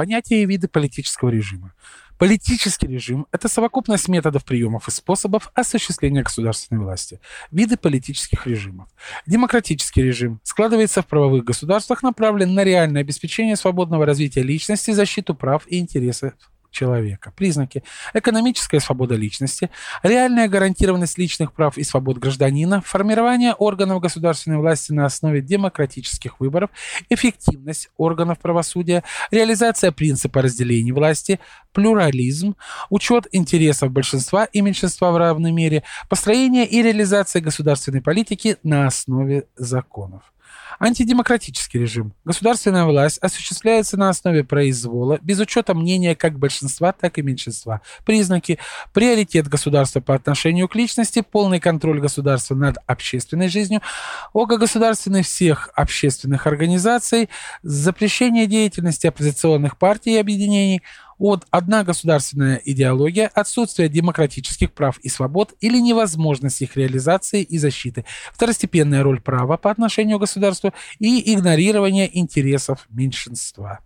Понятие и виды политического режима. Политический режим – это совокупность методов, приемов и способов осуществления государственной власти. Виды политических режимов. Демократический режим складывается в правовых государствах, направлен на реальное обеспечение свободного развития личности, защиту прав и интересов человека. Признаки. Экономическая свобода личности, реальная гарантированность личных прав и свобод гражданина, формирование органов государственной власти на основе демократических выборов, эффективность органов правосудия, реализация принципа разделения власти, плюрализм, учет интересов большинства и меньшинства в равной мере, построение и реализация государственной политики на основе законов. Антидемократический режим. Государственная власть осуществляется на основе произвола, без учета мнения как большинства, так и меньшинства. Признаки. Приоритет государства по отношению к личности, полный контроль государства над общественной жизнью, государственных всех общественных организаций, запрещение деятельности оппозиционных партий и объединений, от одна государственная идеология, отсутствие демократических прав и свобод или невозможность их реализации и защиты, второстепенная роль права по отношению к государству и игнорирование интересов меньшинства.